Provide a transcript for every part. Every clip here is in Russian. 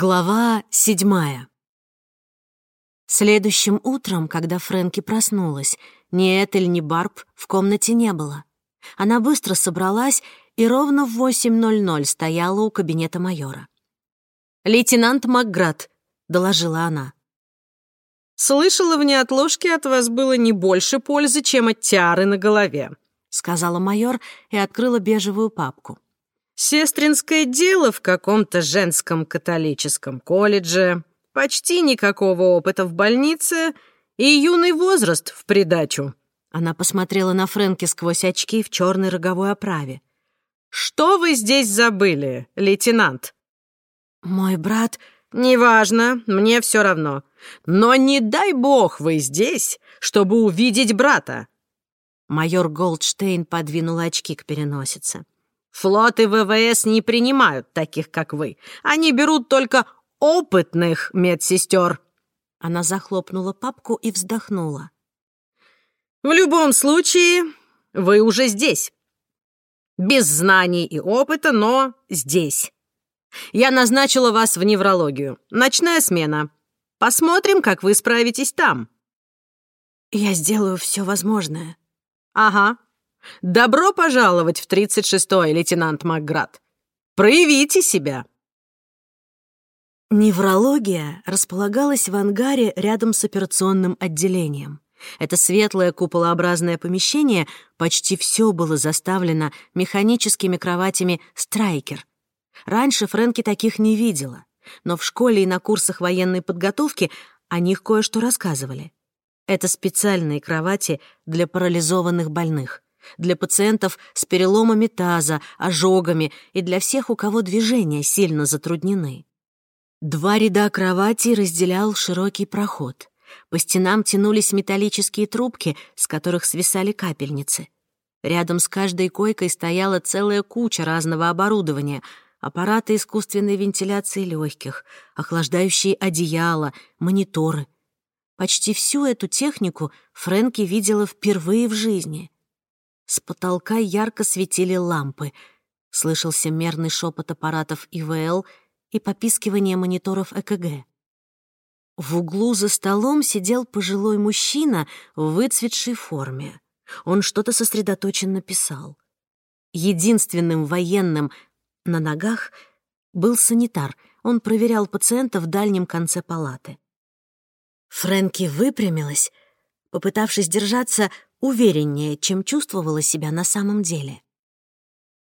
Глава седьмая. Следующим утром, когда Фрэнки проснулась, ни Этель, ни Барб в комнате не было. Она быстро собралась и ровно в 8.00 стояла у кабинета майора. «Лейтенант Макград», — доложила она. «Слышала, в неотложке от вас было не больше пользы, чем от тиары на голове», — сказала майор и открыла бежевую папку. Сестринское дело в каком-то женском католическом колледже, почти никакого опыта в больнице и юный возраст в придачу. Она посмотрела на Фрэнки сквозь очки в черной роговой оправе. «Что вы здесь забыли, лейтенант?» «Мой брат...» «Неважно, мне все равно. Но не дай бог вы здесь, чтобы увидеть брата!» Майор Голдштейн подвинул очки к переносице. Флот и ВВС не принимают таких, как вы. Они берут только опытных медсестер. Она захлопнула папку и вздохнула. В любом случае, вы уже здесь. Без знаний и опыта, но здесь. Я назначила вас в неврологию. Ночная смена. Посмотрим, как вы справитесь там. Я сделаю все возможное. Ага, Добро пожаловать в 36-й, лейтенант Макград. Проявите себя. Неврология располагалась в ангаре рядом с операционным отделением. Это светлое куполообразное помещение почти все было заставлено механическими кроватями «Страйкер». Раньше Фрэнки таких не видела, но в школе и на курсах военной подготовки о них кое-что рассказывали. Это специальные кровати для парализованных больных для пациентов с переломами таза, ожогами и для всех, у кого движения сильно затруднены. Два ряда кроватей разделял широкий проход. По стенам тянулись металлические трубки, с которых свисали капельницы. Рядом с каждой койкой стояла целая куча разного оборудования — аппараты искусственной вентиляции легких, охлаждающие одеяла, мониторы. Почти всю эту технику Фрэнки видела впервые в жизни. С потолка ярко светили лампы. Слышался мерный шепот аппаратов ИВЛ и попискивание мониторов ЭКГ. В углу за столом сидел пожилой мужчина в выцветшей форме. Он что-то сосредоточенно писал. Единственным военным на ногах был санитар. Он проверял пациента в дальнем конце палаты. Фрэнки выпрямилась, попытавшись держаться увереннее, чем чувствовала себя на самом деле.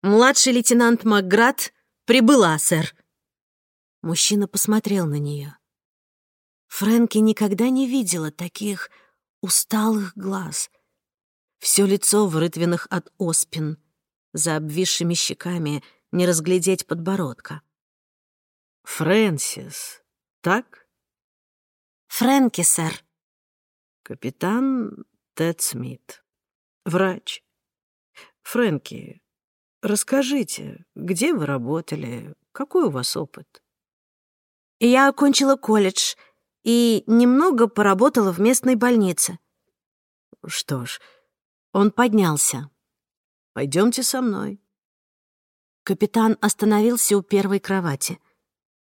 «Младший лейтенант Макград прибыла, сэр». Мужчина посмотрел на нее. Фрэнки никогда не видела таких усталых глаз. Все лицо в рытвинах от оспин, за обвисшими щеками не разглядеть подбородка. «Фрэнсис, так?» «Фрэнки, сэр». «Капитан Тед Смит. Врач. Фрэнки, расскажите, где вы работали, какой у вас опыт? Я окончила колледж и немного поработала в местной больнице. Что ж, он поднялся. Пойдемте со мной. Капитан остановился у первой кровати.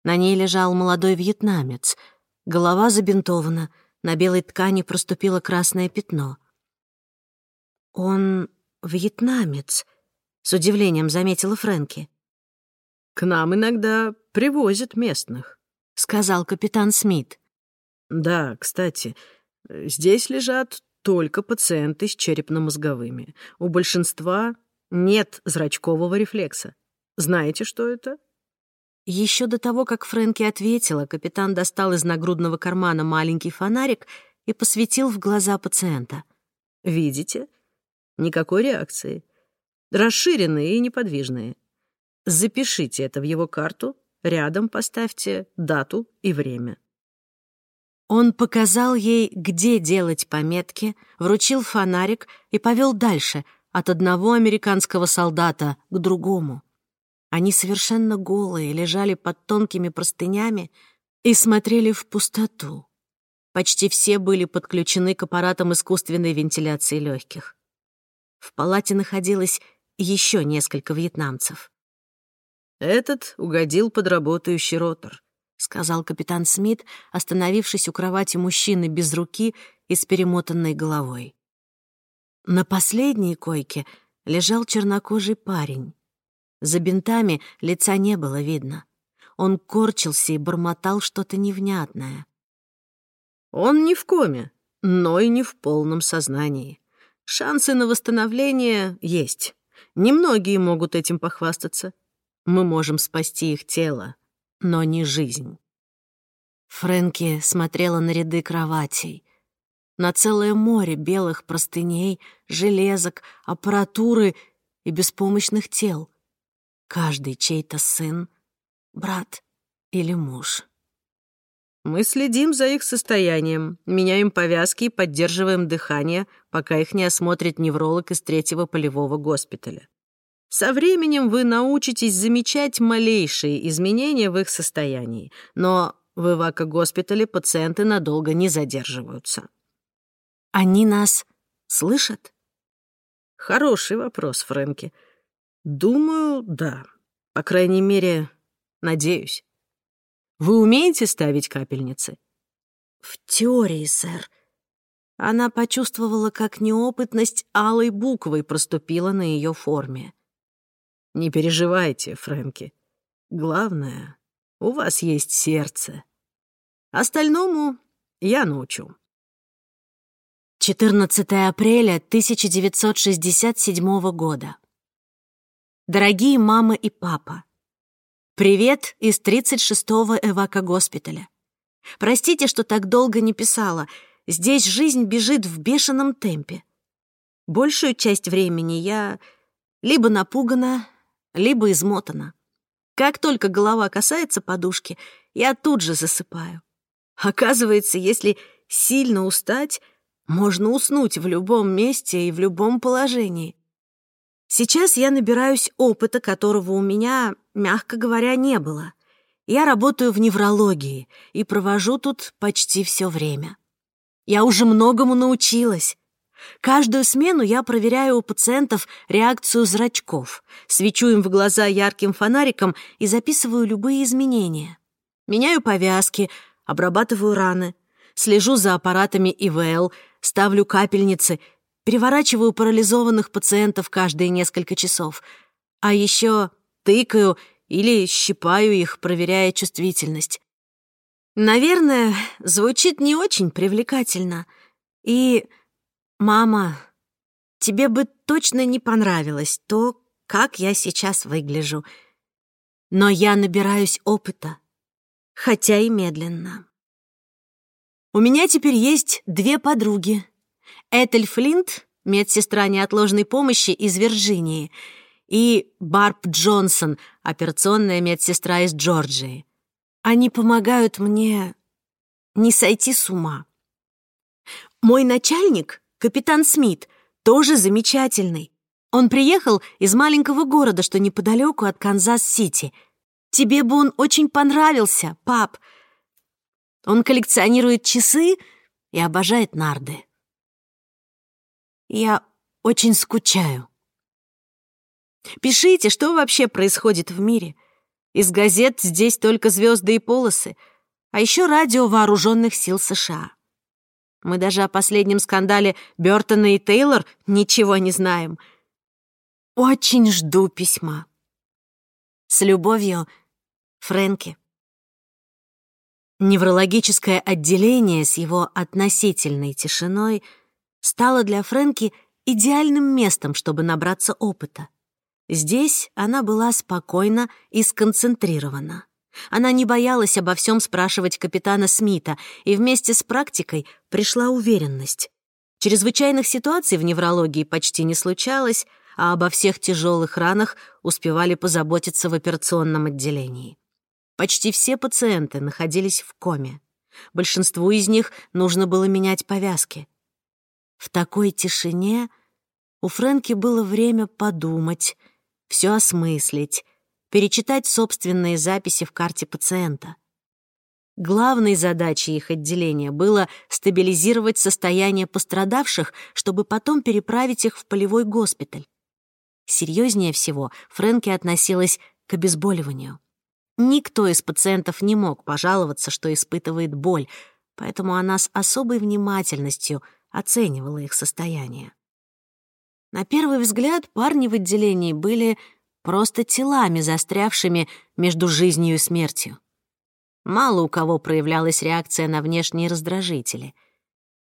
На ней лежал молодой вьетнамец. Голова забинтована — на белой ткани проступило красное пятно. «Он вьетнамец», — с удивлением заметила Фрэнки. «К нам иногда привозят местных», — сказал капитан Смит. «Да, кстати, здесь лежат только пациенты с черепно-мозговыми. У большинства нет зрачкового рефлекса. Знаете, что это?» Еще до того, как Фрэнки ответила, капитан достал из нагрудного кармана маленький фонарик и посветил в глаза пациента. «Видите? Никакой реакции. Расширенные и неподвижные. Запишите это в его карту, рядом поставьте дату и время». Он показал ей, где делать пометки, вручил фонарик и повел дальше, от одного американского солдата к другому. Они совершенно голые, лежали под тонкими простынями и смотрели в пустоту. Почти все были подключены к аппаратам искусственной вентиляции легких. В палате находилось еще несколько вьетнамцев. Этот угодил под работающий ротор. — сказал капитан Смит, остановившись у кровати мужчины без руки и с перемотанной головой. На последней койке лежал чернокожий парень. За бинтами лица не было видно. Он корчился и бормотал что-то невнятное. «Он не в коме, но и не в полном сознании. Шансы на восстановление есть. Немногие могут этим похвастаться. Мы можем спасти их тело, но не жизнь». Фрэнки смотрела на ряды кроватей, на целое море белых простыней, железок, аппаратуры и беспомощных тел каждый чей-то сын, брат или муж. Мы следим за их состоянием, меняем повязки и поддерживаем дыхание, пока их не осмотрит невролог из третьего полевого госпиталя. Со временем вы научитесь замечать малейшие изменения в их состоянии, но в эвако-госпитале пациенты надолго не задерживаются. Они нас слышат? Хороший вопрос, Фрэнки. Думаю, да. По крайней мере, надеюсь. Вы умеете ставить капельницы? В теории, сэр. Она почувствовала, как неопытность алой буквой проступила на ее форме. Не переживайте, Фрэнки. Главное, у вас есть сердце. Остальному я научу. 14 апреля 1967 года. Дорогие мама и папа, привет из 36-го эвако-госпиталя. Простите, что так долго не писала. Здесь жизнь бежит в бешеном темпе. Большую часть времени я либо напугана, либо измотана. Как только голова касается подушки, я тут же засыпаю. Оказывается, если сильно устать, можно уснуть в любом месте и в любом положении. Сейчас я набираюсь опыта, которого у меня, мягко говоря, не было. Я работаю в неврологии и провожу тут почти все время. Я уже многому научилась. Каждую смену я проверяю у пациентов реакцию зрачков, свечу им в глаза ярким фонариком и записываю любые изменения. Меняю повязки, обрабатываю раны, слежу за аппаратами ИВЛ, ставлю капельницы — переворачиваю парализованных пациентов каждые несколько часов, а еще тыкаю или щипаю их, проверяя чувствительность. Наверное, звучит не очень привлекательно. И, мама, тебе бы точно не понравилось то, как я сейчас выгляжу. Но я набираюсь опыта, хотя и медленно. У меня теперь есть две подруги, Этель Флинт, медсестра неотложной помощи из Вирджинии, и Барб Джонсон, операционная медсестра из Джорджии. Они помогают мне не сойти с ума. Мой начальник, капитан Смит, тоже замечательный. Он приехал из маленького города, что неподалеку от Канзас-Сити. Тебе бы он очень понравился, пап. Он коллекционирует часы и обожает нарды. Я очень скучаю. Пишите, что вообще происходит в мире. Из газет здесь только звезды и полосы, а еще радио вооруженных сил США. Мы даже о последнем скандале Бёртона и Тейлор ничего не знаем. Очень жду письма. С любовью, Фрэнки. Неврологическое отделение с его относительной тишиной — стала для Фрэнки идеальным местом, чтобы набраться опыта. Здесь она была спокойна и сконцентрирована. Она не боялась обо всем спрашивать капитана Смита, и вместе с практикой пришла уверенность. Чрезвычайных ситуаций в неврологии почти не случалось, а обо всех тяжелых ранах успевали позаботиться в операционном отделении. Почти все пациенты находились в коме. Большинству из них нужно было менять повязки. В такой тишине у Фрэнки было время подумать, все осмыслить, перечитать собственные записи в карте пациента. Главной задачей их отделения было стабилизировать состояние пострадавших, чтобы потом переправить их в полевой госпиталь. Серьезнее всего Фрэнки относилась к обезболиванию. Никто из пациентов не мог пожаловаться, что испытывает боль, поэтому она с особой внимательностью оценивала их состояние. На первый взгляд парни в отделении были просто телами, застрявшими между жизнью и смертью. Мало у кого проявлялась реакция на внешние раздражители.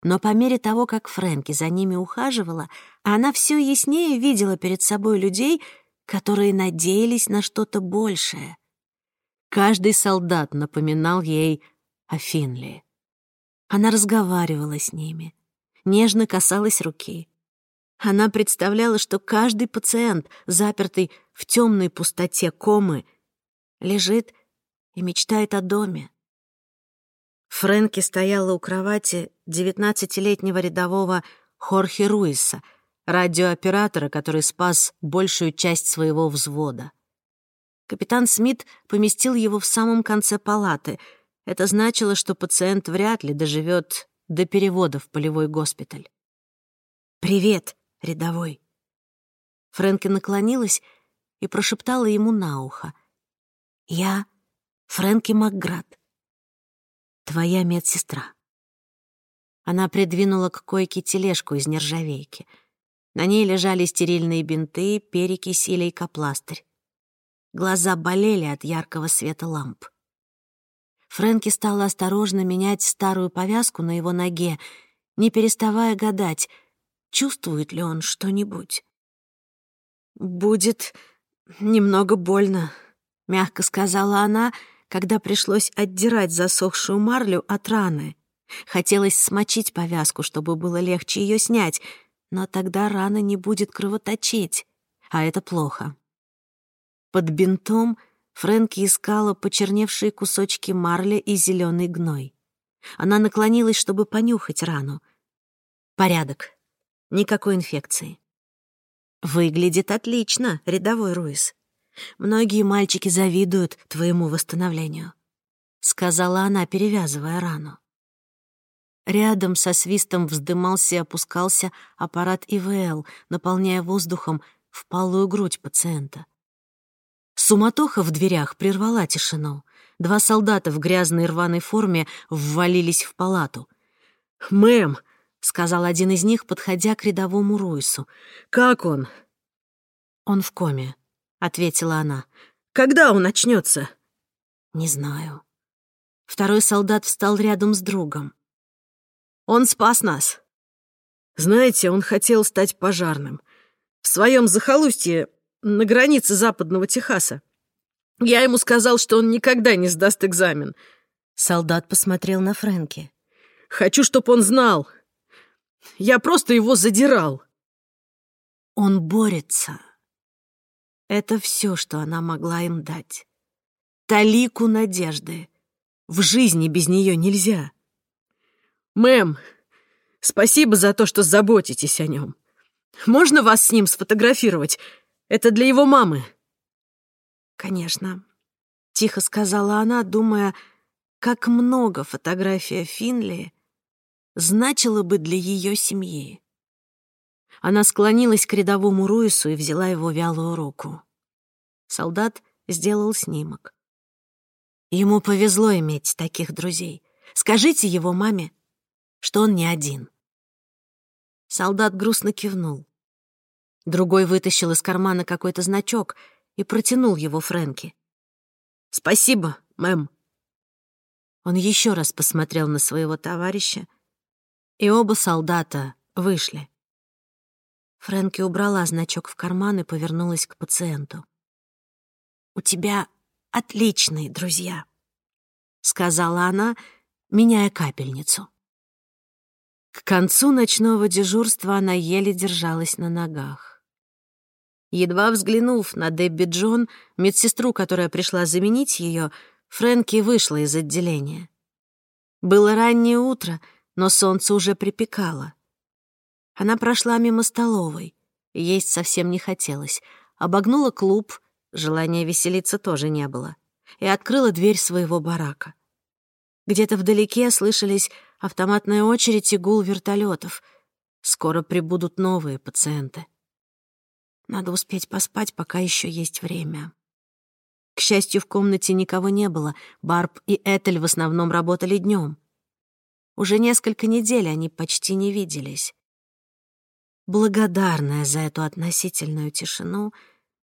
Но по мере того, как Фрэнки за ними ухаживала, она все яснее видела перед собой людей, которые надеялись на что-то большее. Каждый солдат напоминал ей о Финли. Она разговаривала с ними, нежно касалась руки. Она представляла, что каждый пациент, запертый в темной пустоте комы, лежит и мечтает о доме. Фрэнки стояла у кровати девятнадцатилетнего рядового Хорхе Руиса, радиооператора, который спас большую часть своего взвода. Капитан Смит поместил его в самом конце палаты. Это значило, что пациент вряд ли доживет до перевода в полевой госпиталь. «Привет, рядовой». Фрэнки наклонилась и прошептала ему на ухо. «Я Фрэнки Макград, твоя медсестра». Она придвинула к койке тележку из нержавейки. На ней лежали стерильные бинты, перекись и лейкопластырь. Глаза болели от яркого света ламп. Фрэнки стала осторожно менять старую повязку на его ноге, не переставая гадать, чувствует ли он что-нибудь. «Будет немного больно», — мягко сказала она, когда пришлось отдирать засохшую марлю от раны. Хотелось смочить повязку, чтобы было легче ее снять, но тогда рана не будет кровоточить, а это плохо. Под бинтом Фрэнки искала почерневшие кусочки марли и зеленый гной. Она наклонилась, чтобы понюхать рану. Порядок. Никакой инфекции. Выглядит отлично, рядовой Руис. Многие мальчики завидуют твоему восстановлению, сказала она, перевязывая рану. Рядом со свистом вздымался и опускался аппарат ИВЛ, наполняя воздухом впалую грудь пациента. Суматоха в дверях прервала тишину. Два солдата в грязной рваной форме ввалились в палату. «Мэм», — сказал один из них, подходя к рядовому Руису, — «как он?» «Он в коме», — ответила она. «Когда он начнется? «Не знаю». Второй солдат встал рядом с другом. «Он спас нас». «Знаете, он хотел стать пожарным. В своем захолустье на границе западного Техаса. Я ему сказал, что он никогда не сдаст экзамен. Солдат посмотрел на Фрэнки. Хочу, чтобы он знал. Я просто его задирал. Он борется. Это все, что она могла им дать. Талику надежды. В жизни без нее нельзя. Мэм, спасибо за то, что заботитесь о нем. Можно вас с ним сфотографировать? Это для его мамы». «Конечно», — тихо сказала она, думая, как много фотография Финли значила бы для ее семьи. Она склонилась к рядовому Руису и взяла его вялую руку. Солдат сделал снимок. Ему повезло иметь таких друзей. Скажите его маме, что он не один. Солдат грустно кивнул. Другой вытащил из кармана какой-то значок и протянул его Фрэнки. «Спасибо, мэм». Он еще раз посмотрел на своего товарища, и оба солдата вышли. Фрэнки убрала значок в карман и повернулась к пациенту. «У тебя отличные друзья», — сказала она, меняя капельницу. К концу ночного дежурства она еле держалась на ногах. Едва взглянув на Дебби Джон, медсестру, которая пришла заменить ее, Фрэнки вышла из отделения. Было раннее утро, но солнце уже припекало. Она прошла мимо столовой. Есть совсем не хотелось. Обогнула клуб, желания веселиться тоже не было, и открыла дверь своего барака. Где-то вдалеке слышались автоматная очередь и гул вертолетов. Скоро прибудут новые пациенты. Надо успеть поспать, пока еще есть время. К счастью, в комнате никого не было. Барб и Этель в основном работали днем. Уже несколько недель они почти не виделись. Благодарная за эту относительную тишину,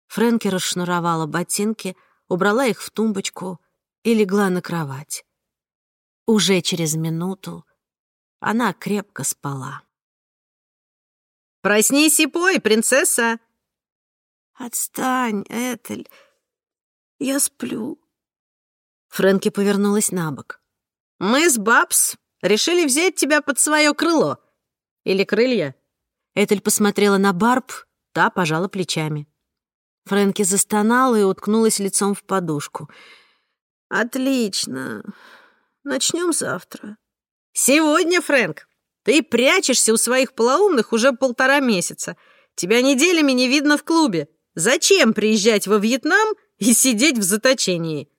Фрэнки расшнуровала ботинки, убрала их в тумбочку и легла на кровать. Уже через минуту она крепко спала. «Проснись и пой, принцесса!» «Отстань, Этель, я сплю». Фрэнки повернулась на бок. «Мы с Бабс решили взять тебя под свое крыло. Или крылья?» Этель посмотрела на Барб, та пожала плечами. Фрэнки застонала и уткнулась лицом в подушку. «Отлично. Начнем завтра». «Сегодня, Фрэнк. Ты прячешься у своих полоумных уже полтора месяца. Тебя неделями не видно в клубе. Зачем приезжать во Вьетнам и сидеть в заточении?»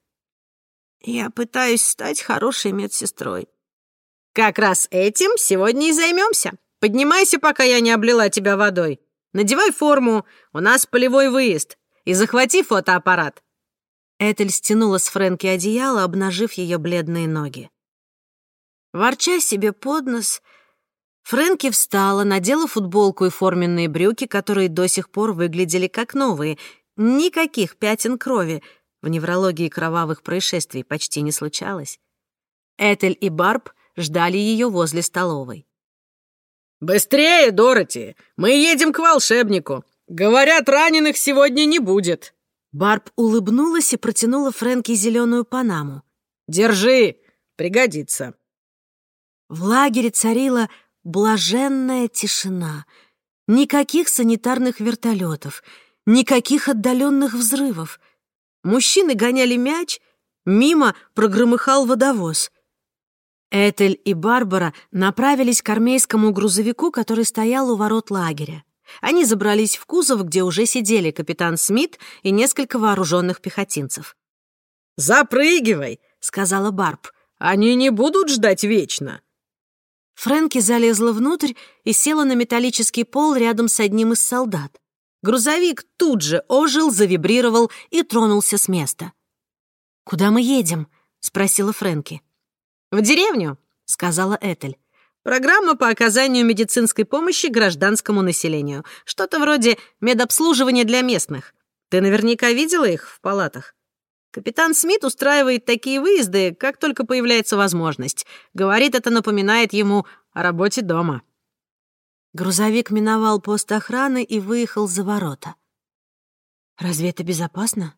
«Я пытаюсь стать хорошей медсестрой». «Как раз этим сегодня и займемся. Поднимайся, пока я не облила тебя водой. Надевай форму, у нас полевой выезд. И захвати фотоаппарат». Этель стянула с Фрэнки одеяло, обнажив ее бледные ноги. Ворча себе под нос, Фрэнки встала, надела футболку и форменные брюки, которые до сих пор выглядели как новые. Никаких пятен крови. В неврологии кровавых происшествий почти не случалось. Этель и Барб ждали ее возле столовой. «Быстрее, Дороти! Мы едем к волшебнику! Говорят, раненых сегодня не будет!» Барб улыбнулась и протянула Фрэнки зеленую панаму. «Держи! Пригодится!» В лагере царила блаженная тишина. Никаких санитарных вертолетов, никаких отдаленных взрывов. Мужчины гоняли мяч, мимо прогромыхал водовоз. Этель и Барбара направились к армейскому грузовику, который стоял у ворот лагеря. Они забрались в кузов, где уже сидели капитан Смит и несколько вооруженных пехотинцев. «Запрыгивай!» — сказала Барб. «Они не будут ждать вечно!» Фрэнки залезла внутрь и села на металлический пол рядом с одним из солдат. Грузовик тут же ожил, завибрировал и тронулся с места. «Куда мы едем?» — спросила Фрэнки. «В деревню», — сказала Этель. «Программа по оказанию медицинской помощи гражданскому населению. Что-то вроде медобслуживания для местных. Ты наверняка видела их в палатах?» Капитан Смит устраивает такие выезды, как только появляется возможность. Говорит, это напоминает ему о работе дома. Грузовик миновал пост охраны и выехал за ворота. Разве это безопасно?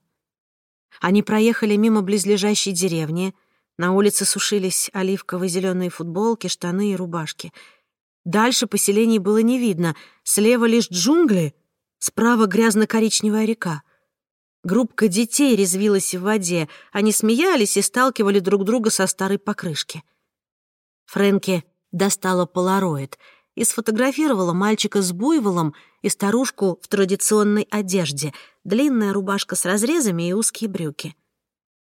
Они проехали мимо близлежащей деревни. На улице сушились оливковые зеленые футболки, штаны и рубашки. Дальше поселений было не видно. Слева лишь джунгли, справа грязно-коричневая река. Группка детей резвилась в воде. Они смеялись и сталкивали друг друга со старой покрышки. Фрэнки достала полароид и сфотографировала мальчика с буйволом и старушку в традиционной одежде, длинная рубашка с разрезами и узкие брюки.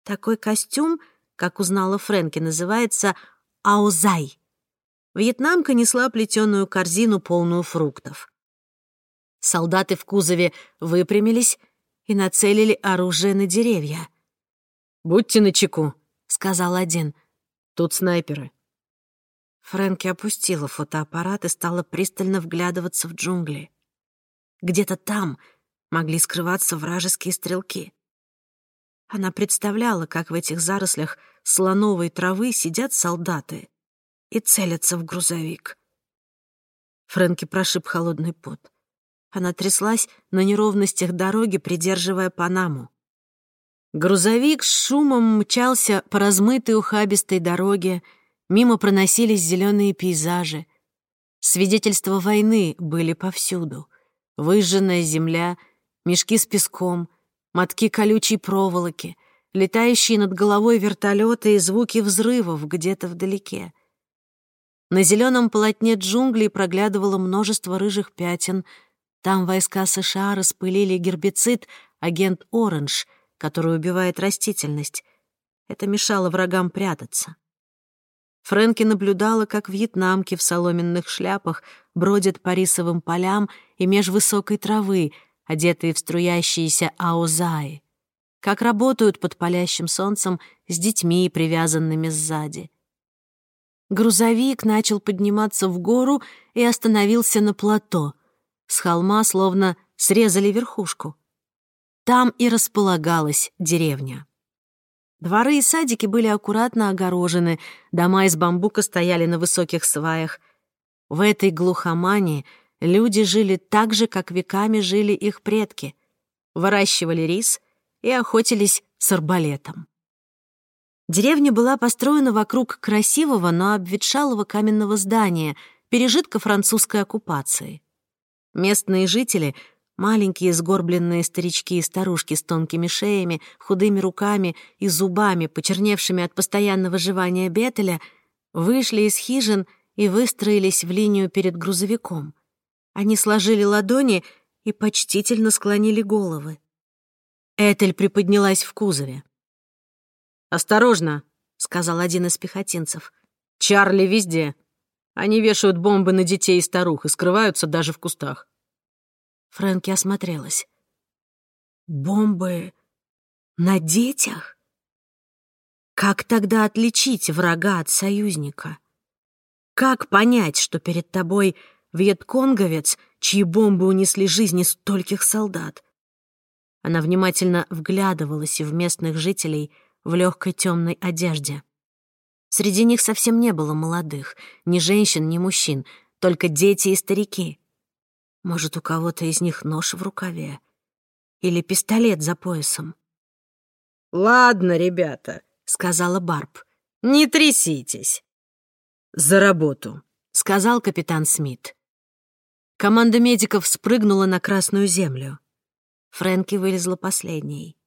Такой костюм, как узнала Фрэнки, называется аузай. Вьетнамка несла плетеную корзину, полную фруктов. Солдаты в кузове выпрямились и нацелили оружие на деревья. «Будьте начеку», — сказал один. «Тут снайперы». Фрэнки опустила фотоаппарат и стала пристально вглядываться в джунгли. Где-то там могли скрываться вражеские стрелки. Она представляла, как в этих зарослях слоновой травы сидят солдаты и целятся в грузовик. Фрэнки прошиб холодный пот. Она тряслась на неровностях дороги, придерживая Панаму. Грузовик с шумом мчался по размытой ухабистой дороге, мимо проносились зеленые пейзажи. Свидетельства войны были повсюду. Выжженная земля, мешки с песком, мотки колючей проволоки, летающие над головой вертолеты и звуки взрывов где-то вдалеке. На зеленом полотне джунглей проглядывало множество рыжих пятен — там войска США распылили гербицид агент Оранж, который убивает растительность. Это мешало врагам прятаться. Фрэнки наблюдала, как вьетнамки в соломенных шляпах бродят по рисовым полям и меж высокой травы, одетые в струящиеся аозаи. как работают под палящим солнцем с детьми, привязанными сзади. Грузовик начал подниматься в гору и остановился на плато. С холма словно срезали верхушку. Там и располагалась деревня. Дворы и садики были аккуратно огорожены, дома из бамбука стояли на высоких сваях. В этой глухомане люди жили так же, как веками жили их предки. Выращивали рис и охотились с арбалетом. Деревня была построена вокруг красивого, но обветшалого каменного здания, пережитка французской оккупации. Местные жители — Маленькие сгорбленные старички и старушки с тонкими шеями, худыми руками и зубами, почерневшими от постоянного жевания бетеля, вышли из хижин и выстроились в линию перед грузовиком. Они сложили ладони и почтительно склонили головы. Этель приподнялась в кузове. «Осторожно!» — сказал один из пехотинцев. «Чарли везде. Они вешают бомбы на детей и старух и скрываются даже в кустах». Фрэнки осмотрелась. «Бомбы на детях? Как тогда отличить врага от союзника? Как понять, что перед тобой вьетконговец, чьи бомбы унесли жизни стольких солдат?» Она внимательно вглядывалась в местных жителей в легкой темной одежде. Среди них совсем не было молодых, ни женщин, ни мужчин, только дети и старики. Может, у кого-то из них нож в рукаве? Или пистолет за поясом? «Ладно, ребята», — сказала Барб. «Не тряситесь». «За работу», — сказал капитан Смит. Команда медиков спрыгнула на Красную Землю. Фрэнки вылезла последней.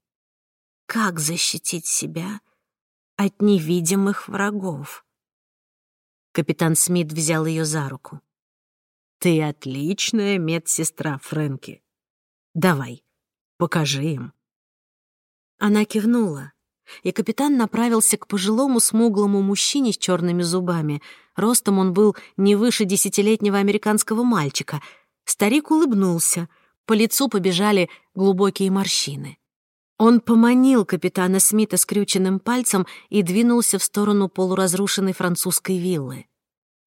Как защитить себя от невидимых врагов? Капитан Смит взял ее за руку. Ты отличная медсестра, Фрэнки. Давай, покажи им. Она кивнула, и капитан направился к пожилому смуглому мужчине с черными зубами. Ростом он был не выше десятилетнего американского мальчика. Старик улыбнулся, по лицу побежали глубокие морщины. Он поманил капитана Смита скрюченным пальцем и двинулся в сторону полуразрушенной французской виллы.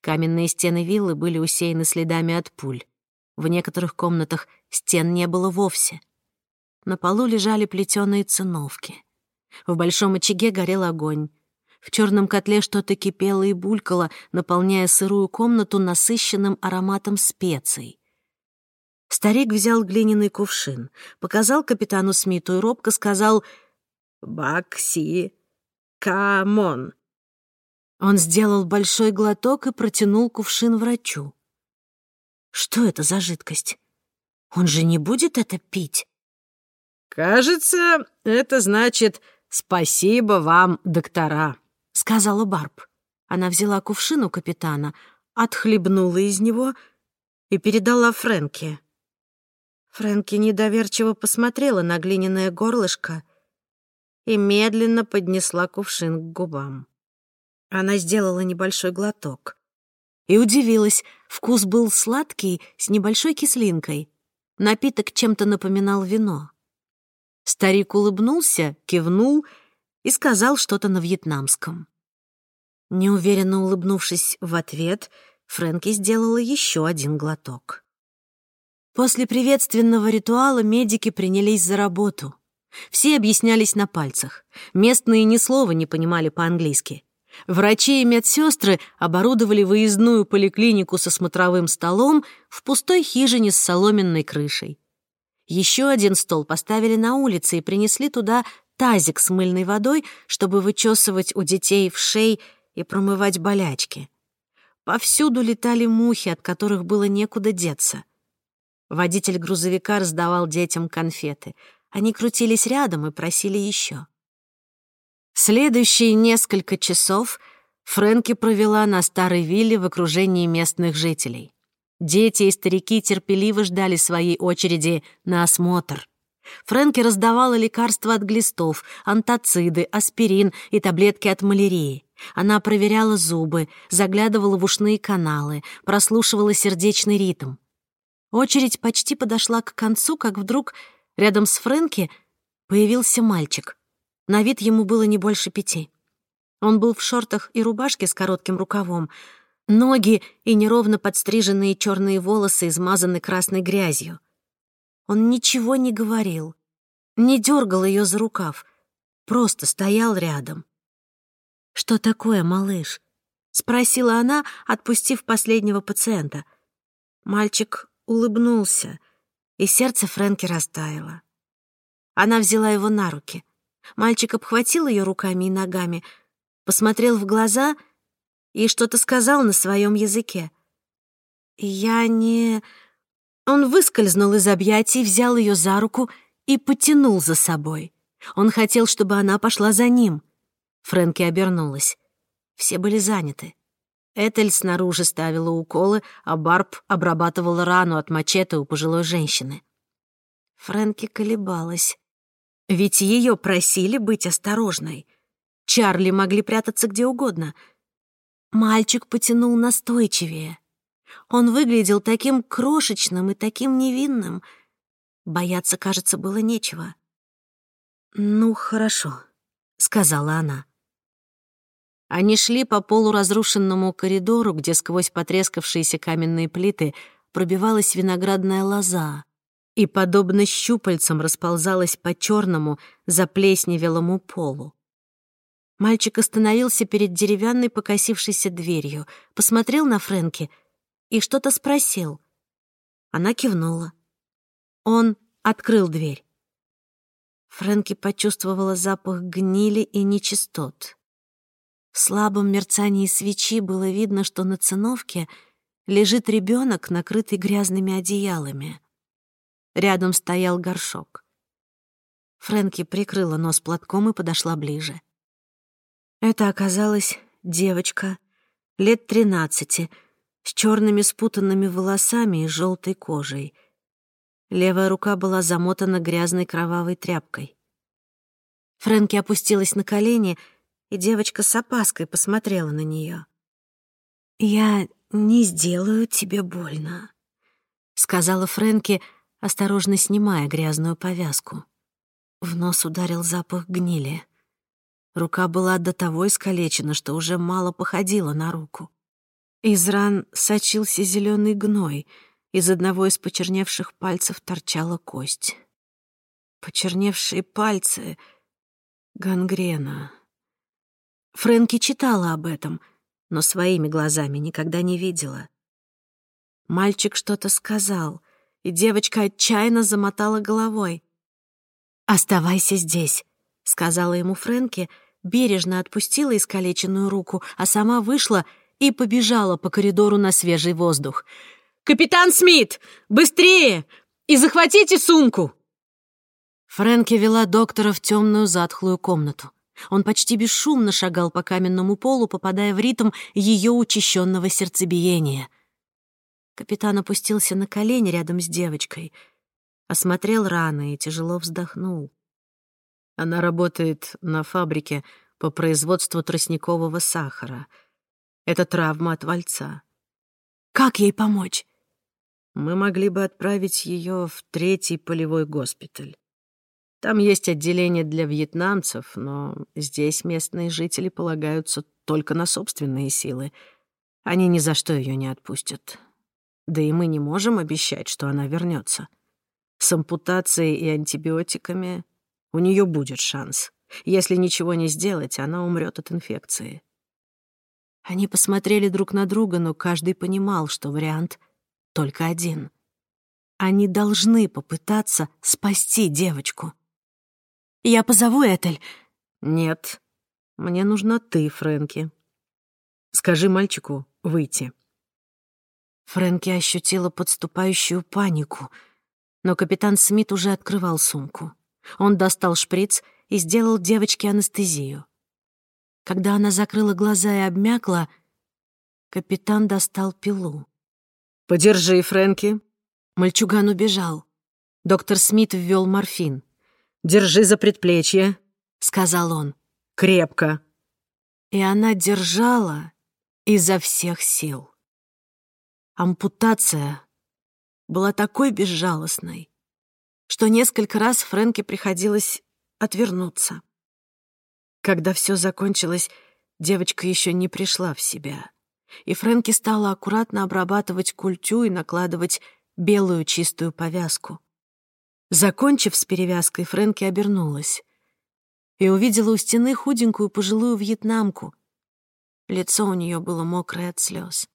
Каменные стены виллы были усеяны следами от пуль. В некоторых комнатах стен не было вовсе. На полу лежали плетеные циновки. В большом очаге горел огонь. В черном котле что-то кипело и булькало, наполняя сырую комнату насыщенным ароматом специй. Старик взял глиняный кувшин, показал капитану Смиту и робко сказал «Бакси, cảm ơn». Он сделал большой глоток и протянул кувшин врачу. Что это за жидкость? Он же не будет это пить? «Кажется, это значит «спасибо вам, доктора», — сказала Барб. Она взяла кувшин у капитана, отхлебнула из него и передала Фрэнки. Фрэнки недоверчиво посмотрела на глиняное горлышко и медленно поднесла кувшин к губам. Она сделала небольшой глоток. И удивилась, вкус был сладкий, с небольшой кислинкой. Напиток чем-то напоминал вино. Старик улыбнулся, кивнул и сказал что-то на вьетнамском. Неуверенно улыбнувшись в ответ, Фрэнки сделала еще один глоток. После приветственного ритуала медики принялись за работу. Все объяснялись на пальцах. Местные ни слова не понимали по-английски. Врачи и медсестры оборудовали выездную поликлинику со смотровым столом в пустой хижине с соломенной крышей. Еще один стол поставили на улице и принесли туда тазик с мыльной водой, чтобы вычесывать у детей в шей и промывать болячки. Повсюду летали мухи, от которых было некуда деться. Водитель грузовика раздавал детям конфеты. Они крутились рядом и просили еще. Следующие несколько часов Фрэнки провела на старой вилле в окружении местных жителей. Дети и старики терпеливо ждали своей очереди на осмотр. Фрэнки раздавала лекарства от глистов, антациды, аспирин и таблетки от малярии. Она проверяла зубы, заглядывала в ушные каналы, прослушивала сердечный ритм. Очередь почти подошла к концу, как вдруг рядом с Фрэнки Появился мальчик. На вид ему было не больше пяти. Он был в шортах и рубашке с коротким рукавом. Ноги и неровно подстриженные черные волосы измазаны красной грязью. Он ничего не говорил, не дергал ее за рукав, просто стоял рядом. «Что такое, малыш?» — спросила она, отпустив последнего пациента. Мальчик улыбнулся, и сердце Фрэнки растаяло. Она взяла его на руки. Мальчик обхватил ее руками и ногами, посмотрел в глаза и что-то сказал на своем языке. «Я не...» Он выскользнул из объятий, взял ее за руку и потянул за собой. Он хотел, чтобы она пошла за ним. Фрэнки обернулась. Все были заняты. Этель снаружи ставила уколы, а Барб обрабатывала рану от мачете у пожилой женщины. Фрэнки колебалась. Ведь ее просили быть осторожной. Чарли могли прятаться где угодно. Мальчик потянул настойчивее. Он выглядел таким крошечным и таким невинным. Бояться, кажется, было нечего. «Ну, хорошо», — сказала она. Они шли по полуразрушенному коридору, где сквозь потрескавшиеся каменные плиты пробивалась виноградная лоза и, подобно щупальцам, расползалась по черному, заплесневелому полу. Мальчик остановился перед деревянной покосившейся дверью, посмотрел на Фрэнки и что-то спросил. Она кивнула. Он открыл дверь. Фрэнки почувствовала запах гнили и нечистот. В слабом мерцании свечи было видно, что на циновке лежит ребенок, накрытый грязными одеялами. Рядом стоял горшок. Фрэнки прикрыла нос платком и подошла ближе. Это оказалась девочка лет тринадцати, с черными спутанными волосами и желтой кожей. Левая рука была замотана грязной кровавой тряпкой. Фрэнки опустилась на колени — и девочка с опаской посмотрела на нее. «Я не сделаю тебе больно», — сказала Фрэнки, осторожно снимая грязную повязку. В нос ударил запах гнили. Рука была до того искалечена, что уже мало походила на руку. Из ран сочился зеленый гной, из одного из почерневших пальцев торчала кость. Почерневшие пальцы — гангрена. Фрэнки читала об этом, но своими глазами никогда не видела. Мальчик что-то сказал, и девочка отчаянно замотала головой. «Оставайся здесь», — сказала ему Фрэнки, бережно отпустила искалеченную руку, а сама вышла и побежала по коридору на свежий воздух. «Капитан Смит! Быстрее! И захватите сумку!» Фрэнки вела доктора в темную затхлую комнату. Он почти бесшумно шагал по каменному полу, попадая в ритм ее учащенного сердцебиения. Капитан опустился на колени рядом с девочкой, осмотрел раны и тяжело вздохнул. Она работает на фабрике по производству тростникового сахара. Это травма от вальца. Как ей помочь? Мы могли бы отправить ее в третий полевой госпиталь. Там есть отделение для вьетнамцев, но здесь местные жители полагаются только на собственные силы. Они ни за что ее не отпустят. Да и мы не можем обещать, что она вернется. С ампутацией и антибиотиками у нее будет шанс. Если ничего не сделать, она умрет от инфекции. Они посмотрели друг на друга, но каждый понимал, что вариант только один. Они должны попытаться спасти девочку. Я позову Этель». «Нет, мне нужна ты, Фрэнки. Скажи мальчику выйти». Фрэнки ощутила подступающую панику, но капитан Смит уже открывал сумку. Он достал шприц и сделал девочке анестезию. Когда она закрыла глаза и обмякла, капитан достал пилу. «Подержи, Фрэнки». Мальчуган убежал. Доктор Смит ввел морфин. Держи за предплечье», — сказал он. «Крепко». И она держала изо всех сил. Ампутация была такой безжалостной, что несколько раз Фрэнке приходилось отвернуться. Когда все закончилось, девочка еще не пришла в себя, и Фрэнки стала аккуратно обрабатывать культю и накладывать белую чистую повязку. Закончив с перевязкой, Фрэнки обернулась и увидела у стены худенькую пожилую вьетнамку. Лицо у нее было мокрое от слез.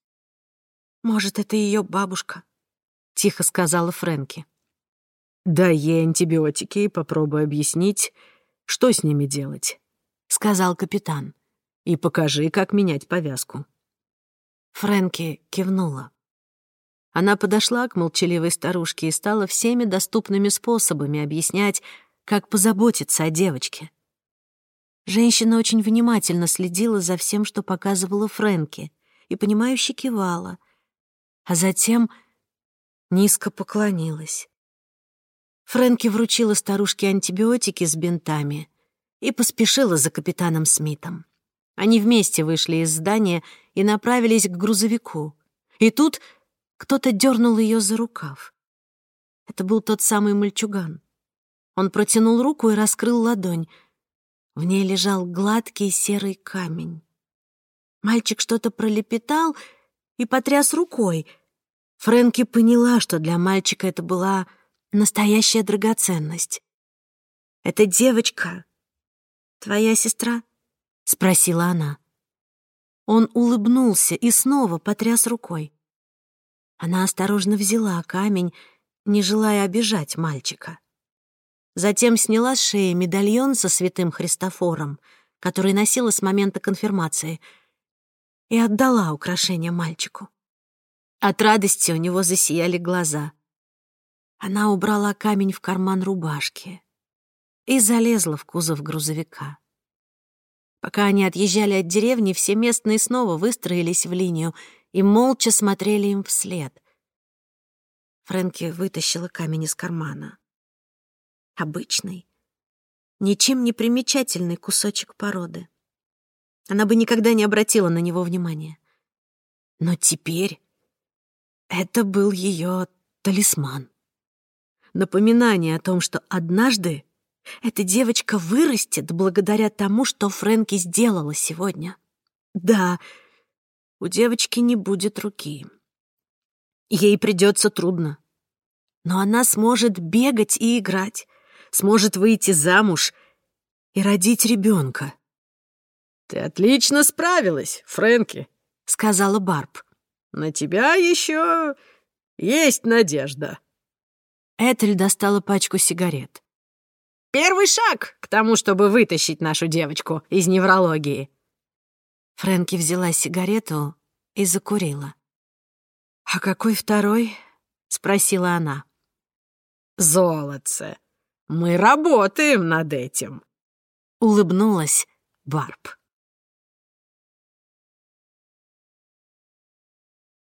«Может, это ее бабушка?» — тихо сказала Фрэнки. «Дай ей антибиотики и попробуй объяснить, что с ними делать», — сказал капитан. «И покажи, как менять повязку». Фрэнки кивнула. Она подошла к молчаливой старушке и стала всеми доступными способами объяснять, как позаботиться о девочке. Женщина очень внимательно следила за всем, что показывала Фрэнки, и, понимающе кивала, а затем низко поклонилась. Фрэнки вручила старушке антибиотики с бинтами и поспешила за капитаном Смитом. Они вместе вышли из здания и направились к грузовику. И тут кто-то дернул ее за рукав. Это был тот самый мальчуган. Он протянул руку и раскрыл ладонь — в ней лежал гладкий серый камень. Мальчик что-то пролепетал и потряс рукой. Фрэнки поняла, что для мальчика это была настоящая драгоценность. «Это девочка, твоя сестра?» — спросила она. Он улыбнулся и снова потряс рукой. Она осторожно взяла камень, не желая обижать мальчика. Затем сняла с шеи медальон со святым Христофором, который носила с момента конфирмации, и отдала украшение мальчику. От радости у него засияли глаза. Она убрала камень в карман рубашки и залезла в кузов грузовика. Пока они отъезжали от деревни, все местные снова выстроились в линию и молча смотрели им вслед. Фрэнки вытащила камень из кармана обычный, ничем не примечательный кусочек породы. Она бы никогда не обратила на него внимания. Но теперь это был ее талисман. Напоминание о том, что однажды эта девочка вырастет благодаря тому, что Фрэнки сделала сегодня. Да, у девочки не будет руки. Ей придется трудно. Но она сможет бегать и играть, сможет выйти замуж и родить ребенка. «Ты отлично справилась, Фрэнки», — сказала Барб. «На тебя еще есть надежда». Этель достала пачку сигарет. «Первый шаг к тому, чтобы вытащить нашу девочку из неврологии». Фрэнки взяла сигарету и закурила. «А какой второй?» — спросила она. «Золотце», мы работаем над этим. Улыбнулась Барб.